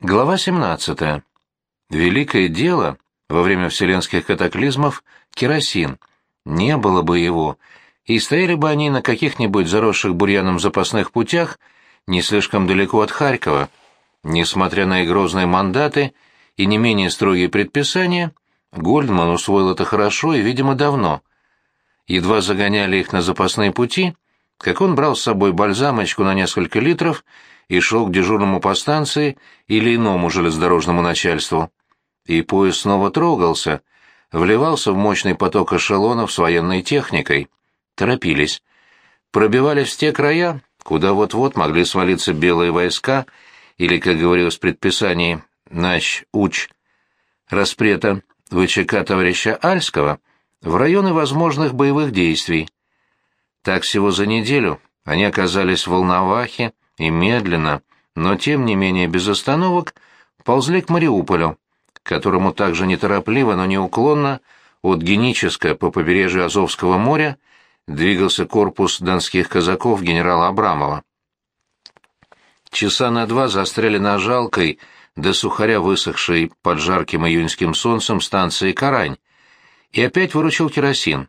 Глава 17. Великое дело во время вселенских катаклизмов — керосин. Не было бы его, и стояли бы они на каких-нибудь заросших бурьяном запасных путях не слишком далеко от Харькова. Несмотря на их грозные мандаты и не менее строгие предписания, Гольдман усвоил это хорошо и, видимо, давно. Едва загоняли их на запасные пути, как он брал с собой бальзамочку на несколько литров и шел к дежурному по станции или иному железнодорожному начальству. И поезд снова трогался, вливался в мощный поток эшелонов с военной техникой. Торопились. Пробивались в те края, куда вот-вот могли свалиться белые войска, или, как говорилось в предписании, нач уч распрета ВЧК товарища Альского, в районы возможных боевых действий. Так всего за неделю они оказались в Волновахе, и медленно, но тем не менее без остановок, ползли к Мариуполю, которому также неторопливо, но неуклонно от Генического по побережью Азовского моря двигался корпус донских казаков генерала Абрамова. Часа на два застряли на жалкой, до сухаря высохшей под жарким июньским солнцем станции Карань, и опять выручил керосин.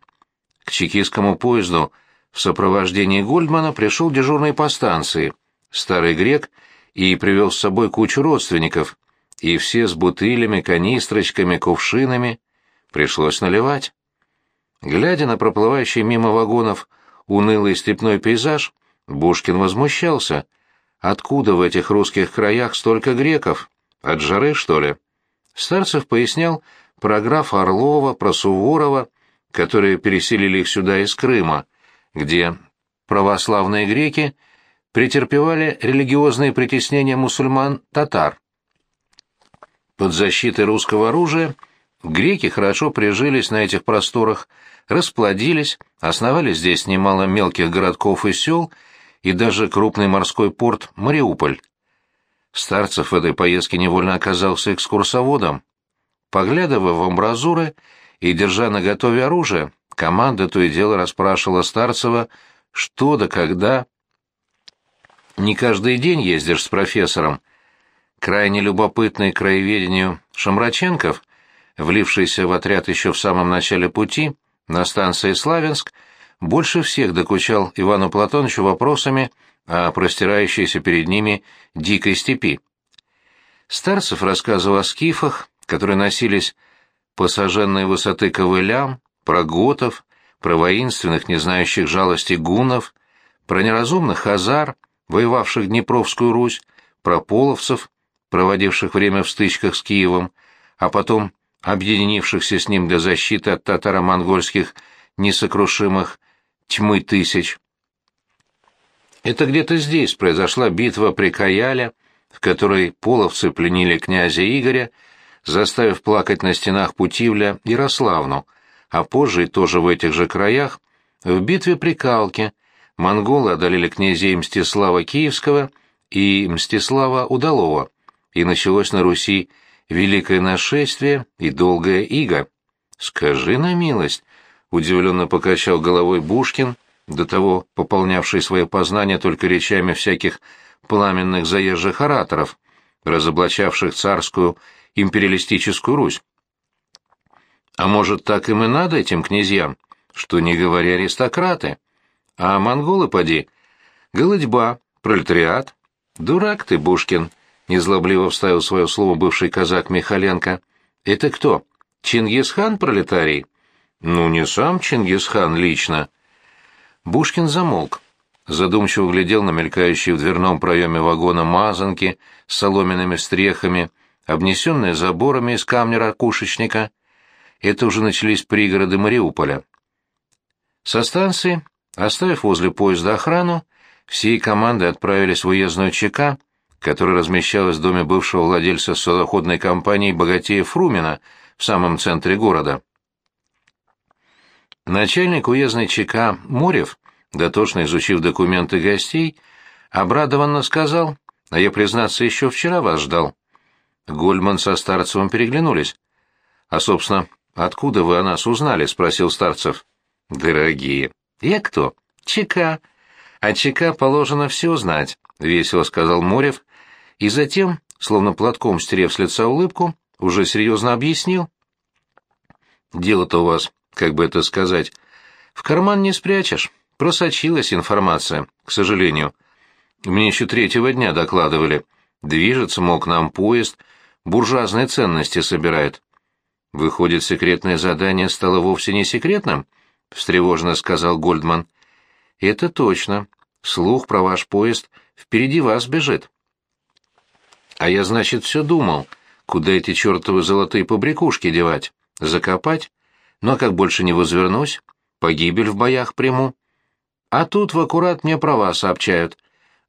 К чекистскому поезду в сопровождении Гольдмана пришел дежурный по станции — старый грек, и привел с собой кучу родственников, и все с бутылями, канистрочками, кувшинами. Пришлось наливать. Глядя на проплывающий мимо вагонов унылый степной пейзаж, Бушкин возмущался. Откуда в этих русских краях столько греков? От жары, что ли? Старцев пояснял про графа Орлова, про Суворова, которые переселили их сюда из Крыма, где православные греки претерпевали религиозные притеснения мусульман-татар. Под защитой русского оружия греки хорошо прижились на этих просторах, расплодились, основали здесь немало мелких городков и сел и даже крупный морской порт Мариуполь. Старцев в этой поездке невольно оказался экскурсоводом. Поглядывая в амбразуры и держа на готове оружие, команда то и дело расспрашивала Старцева, что да когда не каждый день ездишь с профессором. Крайне любопытный краеведению Шамраченков, влившийся в отряд еще в самом начале пути, на станции Славянск, больше всех докучал Ивану Платоновичу вопросами о простирающейся перед ними дикой степи. Старцев рассказывал о скифах, которые носились по сожженной высоты ковылям, про готов, про воинственных, не знающих жалости гунов, про неразумных хазар, воевавших Днепровскую Русь, про половцев, проводивших время в стычках с Киевом, а потом объединившихся с ним для защиты от татаро-монгольских несокрушимых тьмы тысяч. Это где-то здесь произошла битва при Каяле, в которой половцы пленили князя Игоря, заставив плакать на стенах Путивля Ярославну, а позже тоже в этих же краях, в битве при Калке – монголы одолели князей Мстислава Киевского и Мстислава Удалова, и началось на Руси великое нашествие и долгая ига. «Скажи на милость», — удивленно покачал головой Бушкин, до того пополнявший свои познания только речами всяких пламенных заезжих ораторов, разоблачавших царскую империалистическую Русь. А может, так им и надо этим князьям, что не говоря аристократы? А монголы, поди, голодьба, пролетариат. Дурак ты, Бушкин, незлобливо вставил свое слово бывший казак Михаленко. Это кто? Чингисхан пролетарий? Ну, не сам Чингисхан лично. Бушкин замолк. Задумчиво глядел на мелькающие в дверном проеме вагона мазанки с соломенными стрехами, обнесенные заборами из камня ракушечника. Это уже начались пригороды Мариуполя. Со станции Оставив возле поезда охрану, всей командой отправились в уездную ЧК, которая размещалась в доме бывшего владельца судоходной компании богатея Фрумина в самом центре города. Начальник уездной ЧК Мурев, дотошно изучив документы гостей, обрадованно сказал, а я, признаться, еще вчера вас ждал. Гольман со Старцевым переглянулись. — А, собственно, откуда вы о нас узнали? — спросил Старцев. — Дорогие, «Я кто?» «ЧК». «А ЧК положено все знать», — весело сказал Морев, и затем, словно платком стерев с лица улыбку, уже серьезно объяснил. «Дело-то у вас, как бы это сказать, в карман не спрячешь. Просочилась информация, к сожалению. Мне еще третьего дня докладывали. Движется, мол, к нам поезд, буржуазные ценности собирает. Выходит, секретное задание стало вовсе не секретным? Встревоженно сказал Гольдман. Это точно. Слух про ваш поезд впереди вас бежит. А я, значит, все думал, куда эти чертовы золотые побрякушки девать? Закопать? Ну а как больше не возвернусь? Погибель в боях приму. А тут в аккурат мне права сообщают.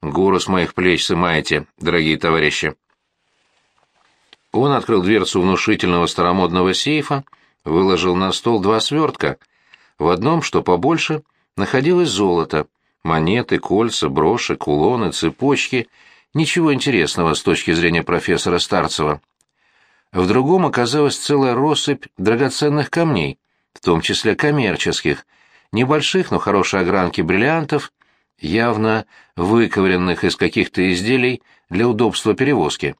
Гору с моих плеч сымаете, дорогие товарищи. Он открыл дверцу внушительного старомодного сейфа, выложил на стол два свертка. В одном, что побольше, находилось золото, монеты, кольца, броши, кулоны, цепочки, ничего интересного с точки зрения профессора Старцева. В другом оказалась целая россыпь драгоценных камней, в том числе коммерческих — небольших, но хорошей огранки бриллиантов, явно выковыренных из каких-то изделий для удобства перевозки.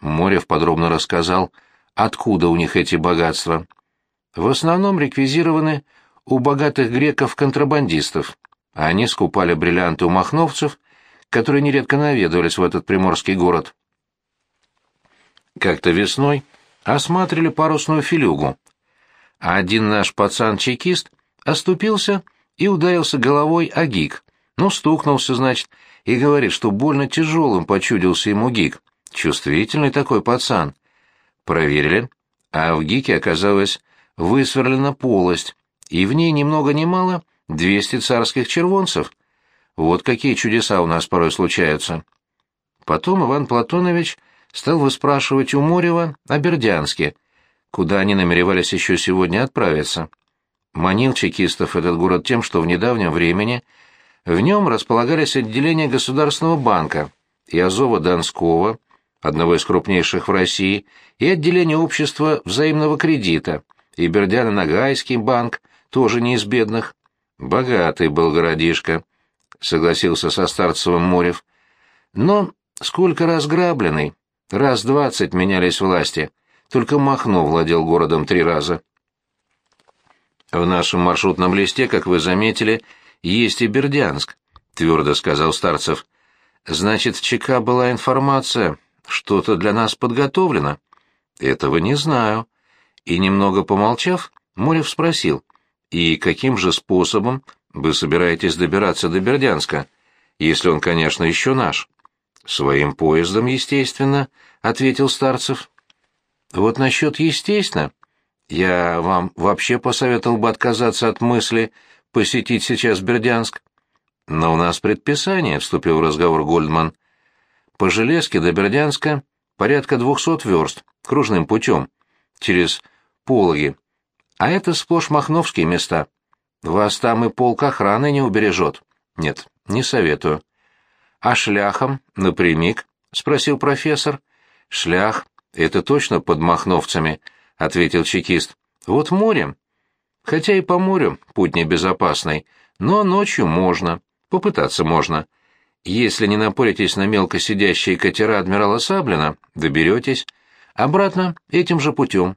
Морев подробно рассказал, откуда у них эти богатства. В основном реквизированы у богатых греков-контрабандистов, а они скупали бриллианты у махновцев, которые нередко наведывались в этот приморский город. Как-то весной осматривали парусную филюгу, а один наш пацан-чекист оступился и ударился головой о гик. Ну, стукнулся, значит, и говорит, что больно тяжелым почудился ему гик. Чувствительный такой пацан. Проверили, а в гике оказалась высверлена полость, и в ней ни много ни мало двести царских червонцев. Вот какие чудеса у нас порой случаются. Потом Иван Платонович стал выспрашивать у Морева о Бердянске, куда они намеревались еще сегодня отправиться. Манил чекистов этот город тем, что в недавнем времени в нем располагались отделения Государственного банка и Азова Донского, одного из крупнейших в России, и отделение общества взаимного кредита, и Бердяно-Ногайский банк, тоже не из бедных. Богатый был городишко, согласился со Старцевым Морев. Но сколько раз грабленный, раз двадцать менялись власти, только Махно владел городом три раза. В нашем маршрутном листе, как вы заметили, есть и Бердянск, твердо сказал Старцев. Значит, в ЧК была информация, что-то для нас подготовлено. Этого не знаю. И немного помолчав, Морев спросил: "И каким же способом вы собираетесь добираться до Бердянска, если он, конечно, еще наш?" "Своим поездом, естественно", ответил Старцев. "Вот насчет естественно, я вам вообще посоветовал бы отказаться от мысли посетить сейчас Бердянск. Но у нас предписание, вступил в разговор Гольдман. По железке до Бердянска порядка двухсот верст, кружным путем, через Пологи. А это сплошь махновские места. Вас там и полк охраны не убережет. Нет, не советую. А шляхом, напрямик? — спросил профессор. Шлях — это точно под махновцами —— ответил чекист. «Вот морем. Хотя и по морю путь небезопасный, но ночью можно, попытаться можно. Если не напоритесь на мелко сидящие катера адмирала Саблина, доберетесь. Обратно этим же путем».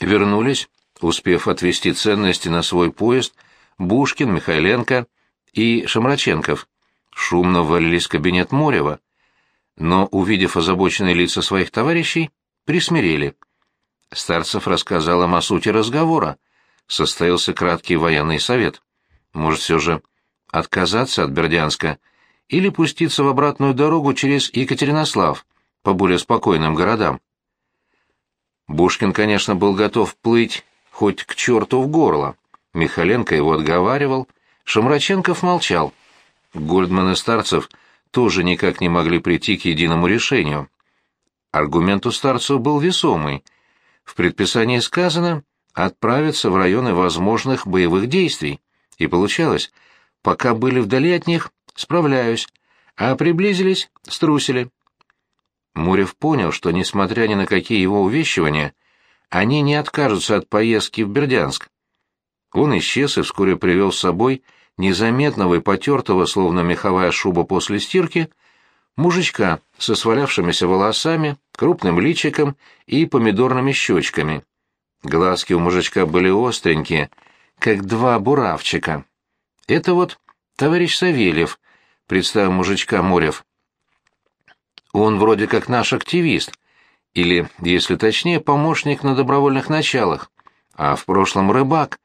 Вернулись, успев отвезти ценности на свой поезд, Бушкин, Михайленко и Шамраченков. Шумно ввалились в кабинет Морева. Но, увидев озабоченные лица своих товарищей, присмирели. Старцев рассказал им о сути разговора. Состоялся краткий военный совет. Может, все же отказаться от Бердянска или пуститься в обратную дорогу через Екатеринослав, по более спокойным городам. Бушкин, конечно, был готов плыть хоть к черту в горло. Михаленко его отговаривал, Шамраченков молчал. Гольдман и Старцев тоже никак не могли прийти к единому решению. Аргумент у старцев был весомый. В предписании сказано отправиться в районы возможных боевых действий. И получалось, пока были вдали от них, справляюсь, а приблизились, струсили. Мурев понял, что, несмотря ни на какие его увещевания, они не откажутся от поездки в Бердянск. Он исчез и вскоре привел с собой незаметного и потертого, словно меховая шуба после стирки, мужичка со свалявшимися волосами, крупным личиком и помидорными щечками. Глазки у мужичка были остренькие, как два буравчика. «Это вот товарищ Савельев», — представил мужичка Морев. «Он вроде как наш активист, или, если точнее, помощник на добровольных началах, а в прошлом рыбак.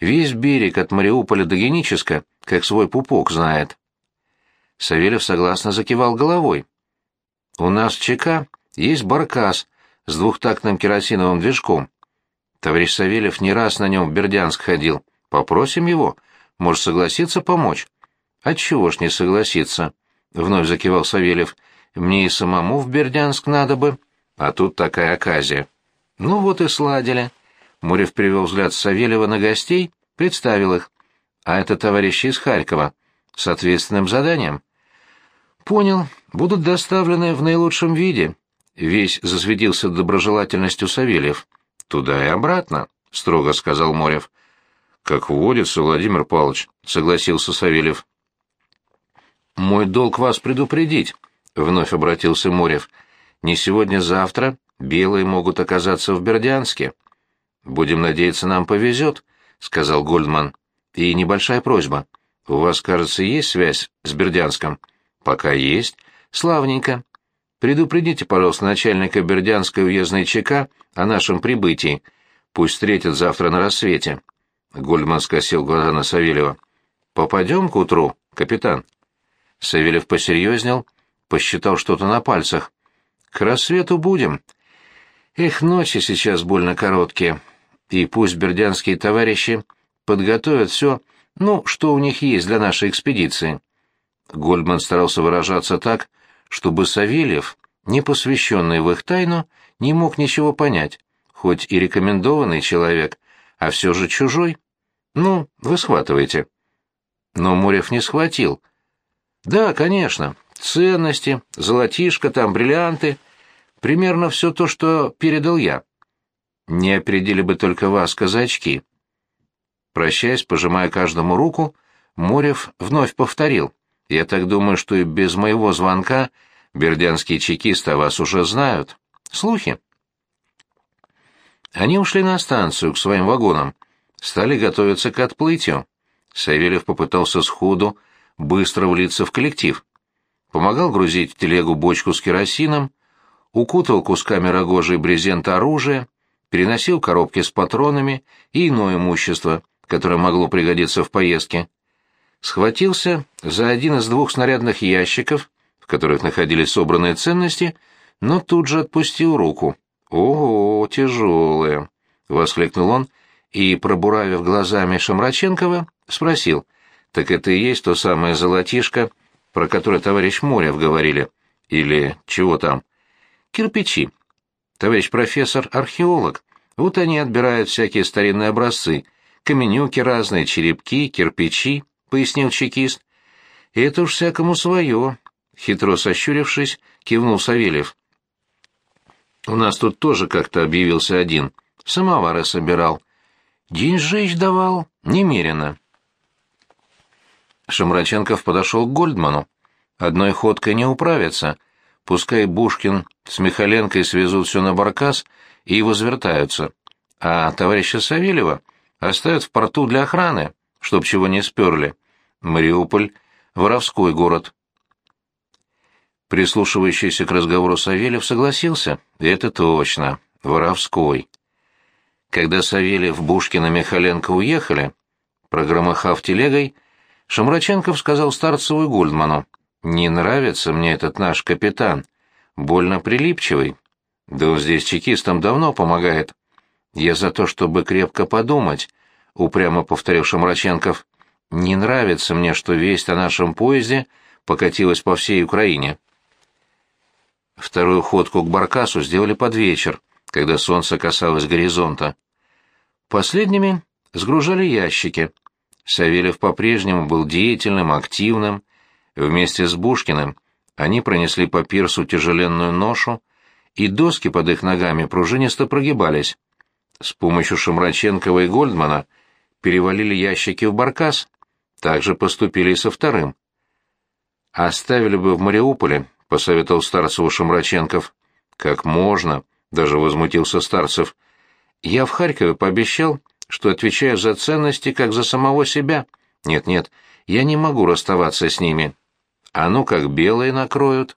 Весь берег от Мариуполя до Геническа, как свой пупок знает». Савельев согласно закивал головой. «У нас в ЧК есть баркас с двухтактным керосиновым движком. Товарищ Савельев не раз на нем в Бердянск ходил. Попросим его. Может, согласиться помочь?» «Отчего ж не согласиться?» — вновь закивал Савельев. «Мне и самому в Бердянск надо бы, а тут такая оказия». «Ну вот и сладили». Мурев перевел взгляд Савельева на гостей, представил их. «А это товарищи из Харькова. С ответственным заданием». «Понял. Будут доставлены в наилучшем виде». Весь засветился доброжелательностью Савельев. «Туда и обратно», — строго сказал Морев. «Как водится, Владимир Павлович», — согласился Савельев. «Мой долг вас предупредить», — вновь обратился Морев. «Не сегодня-завтра белые могут оказаться в Бердянске». «Будем надеяться, нам повезет», — сказал Гольдман. «И небольшая просьба. У вас, кажется, есть связь с Бердянском?» «Пока есть. Славненько. Предупредите, пожалуйста, начальника Бердянской уездной ЧК о нашем прибытии. Пусть встретят завтра на рассвете». Гольдман скосил глаза на Савельева. «Попадем к утру, капитан?» Савельев посерьезнел, посчитал что-то на пальцах. «К рассвету будем. Эх, ночи сейчас больно короткие. И пусть бердянские товарищи подготовят все, ну, что у них есть для нашей экспедиции». Гольдман старался выражаться так, чтобы Савельев, не посвященный в их тайну, не мог ничего понять, хоть и рекомендованный человек, а все же чужой. Ну, вы схватываете. Но Морев не схватил. Да, конечно, ценности, золотишко там, бриллианты, примерно все то, что передал я. Не опередили бы только вас, казачки. Прощаясь, пожимая каждому руку, Морев вновь повторил. Я так думаю, что и без моего звонка бердянские чекисты о вас уже знают. Слухи. Они ушли на станцию к своим вагонам, стали готовиться к отплытию. Савельев попытался сходу быстро влиться в коллектив. Помогал грузить в телегу бочку с керосином, укутывал кусками рогожи брезента оружие, переносил коробки с патронами и иное имущество, которое могло пригодиться в поездке схватился за один из двух снарядных ящиков, в которых находились собранные ценности, но тут же отпустил руку. «Ого, тяжелые!» — воскликнул он и, пробуравив глазами Шамраченкова, спросил, «Так это и есть то самое золотишко, про которое товарищ Морев говорили? Или чего там?» «Кирпичи. Товарищ профессор — археолог. Вот они отбирают всякие старинные образцы, каменюки разные, черепки, кирпичи» пояснил чекист. «Это уж всякому свое», — хитро сощурившись, кивнул Савельев. «У нас тут тоже как-то объявился один. Самовары собирал. Деньжищ давал немерено». Шамраченков подошел к Гольдману. «Одной ходкой не управится. Пускай Бушкин с Михаленкой свезут все на баркас и возвертаются. А товарища Савельева оставят в порту для охраны, чтоб чего не сперли. Мариуполь — воровской город. Прислушивающийся к разговору Савельев согласился. Это точно, воровской. Когда Савельев, Бушкин и Михаленко уехали, прогромыхав телегой, Шамраченков сказал Старцеву и Гольдману, «Не нравится мне этот наш капитан, больно прилипчивый. Да он здесь чекистам давно помогает. Я за то, чтобы крепко подумать», — упрямо повторил Шамраченков. Не нравится мне, что весть о нашем поезде покатилась по всей Украине. Вторую ходку к Баркасу сделали под вечер, когда солнце касалось горизонта. Последними сгружали ящики. Савельев по-прежнему был деятельным, активным. Вместе с Бушкиным они пронесли по пирсу тяжеленную ношу, и доски под их ногами пружинисто прогибались. С помощью Шамраченкова и Гольдмана перевалили ящики в баркас. Так же поступили и со вторым. Оставили бы в Мариуполе, — посоветовал Старцеву Шамраченков. «Как можно?» — даже возмутился Старцев. «Я в Харькове пообещал, что отвечаю за ценности, как за самого себя. Нет-нет, я не могу расставаться с ними. А ну как белые накроют.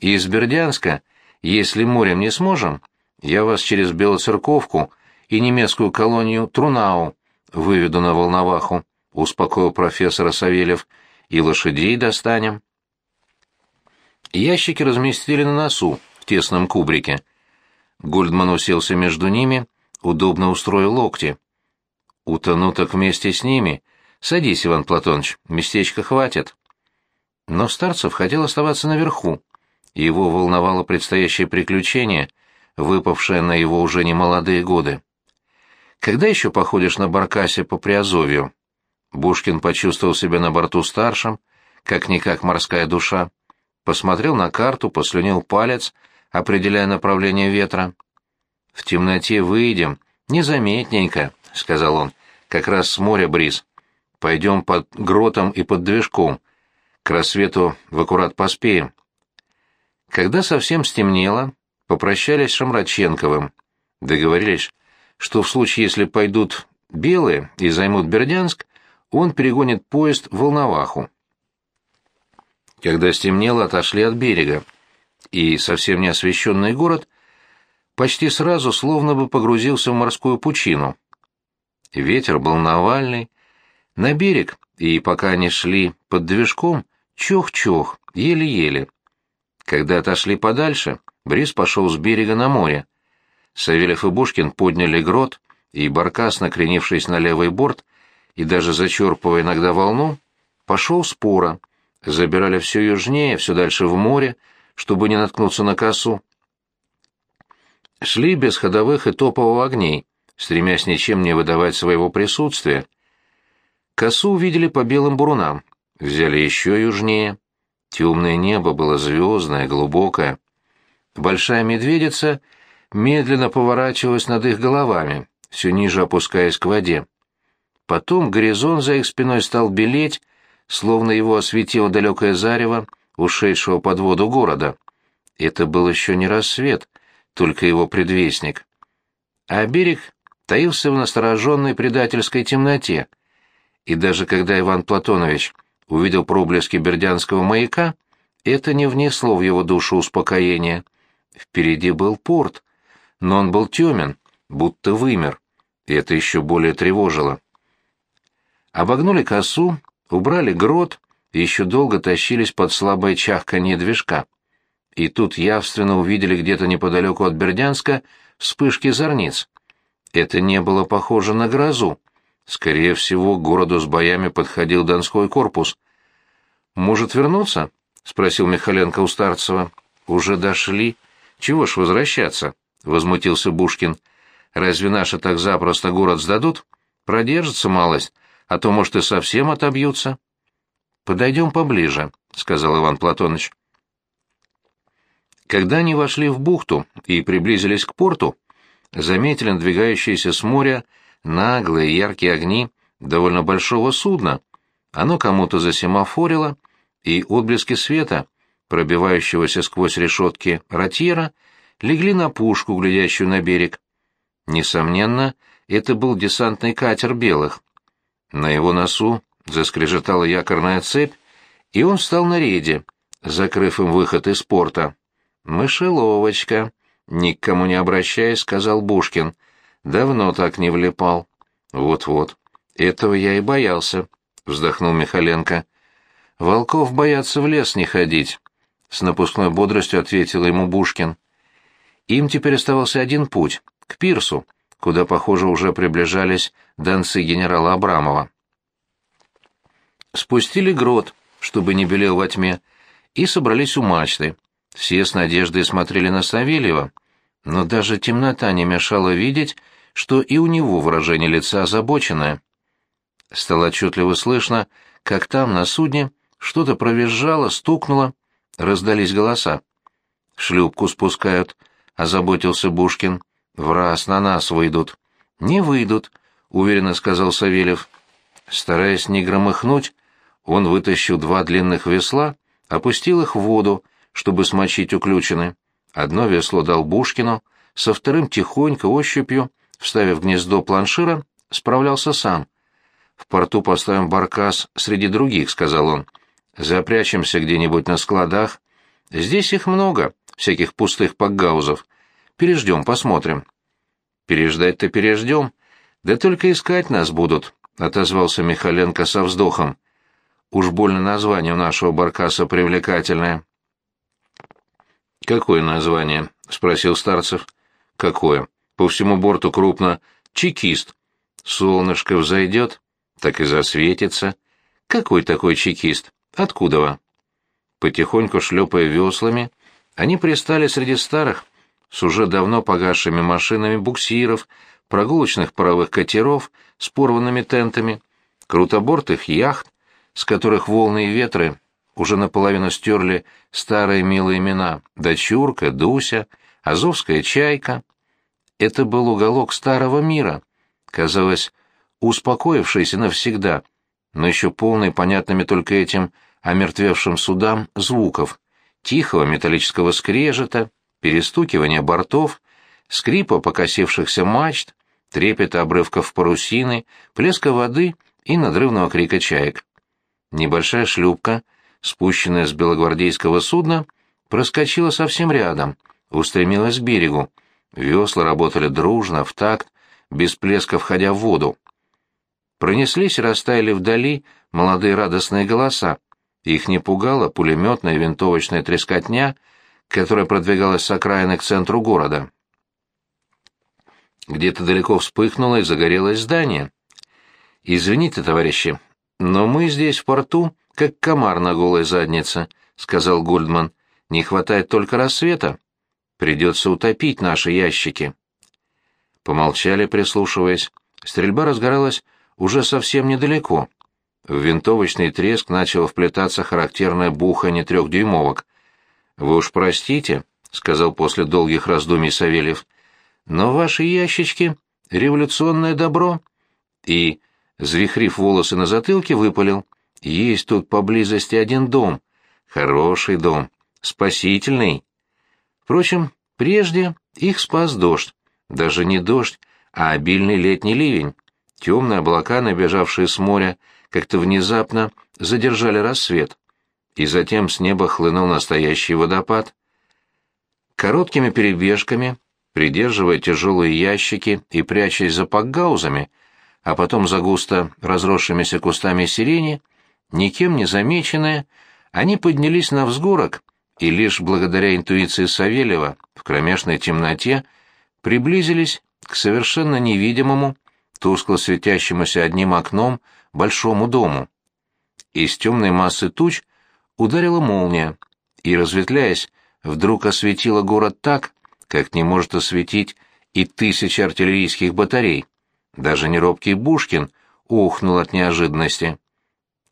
Из Бердянска, если морем не сможем, я вас через Белоцерковку и немецкую колонию Трунау выведу на Волноваху, успокоил профессора Савельев, и лошадей достанем. Ящики разместили на носу, в тесном кубрике. Гольдман уселся между ними, удобно устроил локти. «Утону так вместе с ними. Садись, Иван Платоныч, местечка хватит». Но Старцев хотел оставаться наверху. Его волновало предстоящее приключение, выпавшее на его уже немолодые годы. «Когда еще походишь на баркасе по Приазовью?» Бушкин почувствовал себя на борту старшим, как-никак морская душа. Посмотрел на карту, послюнил палец, определяя направление ветра. «В темноте выйдем, незаметненько», — сказал он, — «как раз с моря бриз. Пойдем под гротом и под движком. К рассвету в аккурат поспеем». Когда совсем стемнело, попрощались с Шамраченковым. Договорились, что в случае, если пойдут белые и займут Бердянск, он перегонит поезд в Волноваху. Когда стемнело, отошли от берега, и совсем неосвещенный город почти сразу словно бы погрузился в морскую пучину. Ветер был навальный. На берег, и пока они шли под движком, чох-чох, еле-еле. Когда отошли подальше, бриз пошел с берега на море. Савельев и Бушкин подняли грот, и Баркас, накренившись на левый борт и даже зачерпывая иногда волну, пошел спора. Забирали все южнее, все дальше в море, чтобы не наткнуться на косу. Шли без ходовых и топовых огней, стремясь ничем не выдавать своего присутствия. Косу увидели по белым бурунам, взяли еще южнее. Темное небо было звездное, глубокое. Большая медведица медленно поворачивалась над их головами, все ниже опускаясь к воде. Потом горизонт за их спиной стал белеть, словно его осветило далекое зарево ушедшего под воду города. Это был еще не рассвет, только его предвестник. А берег таился в настороженной предательской темноте, и даже когда Иван Платонович увидел проблески бердянского маяка, это не внесло в его душу успокоения. Впереди был порт, но он был темен, будто вымер, и это еще более тревожило. Обогнули косу, убрали грот и еще долго тащились под слабое чахканье движка. И тут явственно увидели где-то неподалеку от Бердянска вспышки зорниц. Это не было похоже на грозу. Скорее всего, к городу с боями подходил Донской корпус. «Может вернуться?» — спросил Михаленко у Старцева. «Уже дошли. Чего ж возвращаться?» — возмутился Бушкин. «Разве наши так запросто город сдадут? Продержится малость, а то, может, и совсем отобьются. «Подойдем поближе», — сказал Иван Платоныч. Когда они вошли в бухту и приблизились к порту, заметили надвигающиеся с моря наглые яркие огни довольно большого судна. Оно кому-то засемафорило, и отблески света, пробивающегося сквозь решетки ротьера, легли на пушку, глядящую на берег. Несомненно, это был десантный катер белых. На его носу заскрежетала якорная цепь, и он встал на рейде, закрыв им выход из порта. «Мышеловочка», — никому не обращаясь, сказал Бушкин. «Давно так не влипал». «Вот-вот. Этого я и боялся», — вздохнул Михаленко. «Волков боятся в лес не ходить», — с напускной бодростью ответил ему Бушкин. Им теперь оставался один путь — к пирсу, куда, похоже, уже приближались донцы генерала Абрамова. Спустили грот, чтобы не белел во тьме, и собрались у мачты. Все с надеждой смотрели на Савельева, но даже темнота не мешала видеть, что и у него выражение лица озабоченное. Стало отчетливо слышно, как там, на судне, что-то провизжало, стукнуло, раздались голоса. «Шлюпку спускают», — озаботился Бушкин. «В раз на нас выйдут». «Не выйдут», — уверенно сказал Савельев. Стараясь не громыхнуть, он вытащил два длинных весла, опустил их в воду, чтобы смочить уключены. Одно весло дал Бушкину, со вторым тихонько ощупью, вставив гнездо планшира, справлялся сам. «В порту поставим баркас среди других», — сказал он. «Запрячемся где-нибудь на складах. Здесь их много, всяких пустых пакгаузов. Переждем, посмотрим». «Переждать-то переждем. Да только искать нас будут», — отозвался Михаленко со вздохом. «Уж больно название у нашего баркаса привлекательное». «Какое название?» — спросил Старцев. «Какое? По всему борту крупно. Чекист. Солнышко взойдет, так и засветится. Какой такой чекист? Откуда вы?» Потихоньку шлепая веслами, они пристали среди старых, с уже давно погасшими машинами буксиров, прогулочных паровых катеров с порванными тентами, крутобортых яхт, с которых волны и ветры уже наполовину стерли старые милые имена «Дочурка», «Дуся», «Азовская чайка». Это был уголок старого мира, казалось, успокоившийся навсегда, но еще полный понятными только этим омертвевшим судам звуков, тихого металлического скрежета, перестукивания бортов, скрипа покосившихся мачт, трепета обрывков парусины, плеска воды и надрывного крика чаек. Небольшая шлюпка — спущенная с белогвардейского судна, проскочила совсем рядом, устремилась к берегу. Весла работали дружно, в такт, без плеска входя в воду. Пронеслись и растаяли вдали молодые радостные голоса. Их не пугала пулеметная винтовочная трескотня, которая продвигалась с окраины к центру города. Где-то далеко вспыхнуло и загорелось здание. «Извините, товарищи, но мы здесь, в порту, как комар на голой заднице», — сказал Гольдман. «Не хватает только рассвета. Придется утопить наши ящики». Помолчали, прислушиваясь. Стрельба разгоралась уже совсем недалеко. В винтовочный треск начало вплетаться характерное бухание трехдюймовок. «Вы уж простите», — сказал после долгих раздумий Савельев, — «но ваши ящички — революционное добро». И, звихрив волосы на затылке, выпалил — есть тут поблизости один дом. Хороший дом. Спасительный. Впрочем, прежде их спас дождь. Даже не дождь, а обильный летний ливень. Темные облака, набежавшие с моря, как-то внезапно задержали рассвет. И затем с неба хлынул настоящий водопад. Короткими перебежками, придерживая тяжелые ящики и прячась за пакгаузами, а потом за густо разросшимися кустами сирени, Никем не замеченные, они поднялись на взгорок и лишь благодаря интуиции Савельева в кромешной темноте приблизились к совершенно невидимому, тускло светящемуся одним окном большому дому. Из темной массы туч ударила молния, и, разветвляясь, вдруг осветила город так, как не может осветить и тысячи артиллерийских батарей. Даже неробкий Бушкин ухнул от неожиданности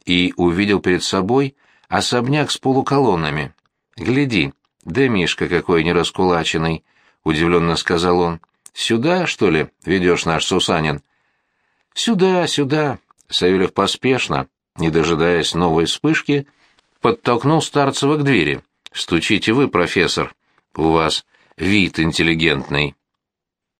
и увидел перед собой особняк с полуколоннами. «Гляди, да Мишка какой нераскулаченный!» — удивленно сказал он. «Сюда, что ли, ведешь наш Сусанин?» «Сюда, сюда!» — Савельев поспешно, не дожидаясь новой вспышки, подтолкнул Старцева к двери. «Стучите вы, профессор. У вас вид интеллигентный».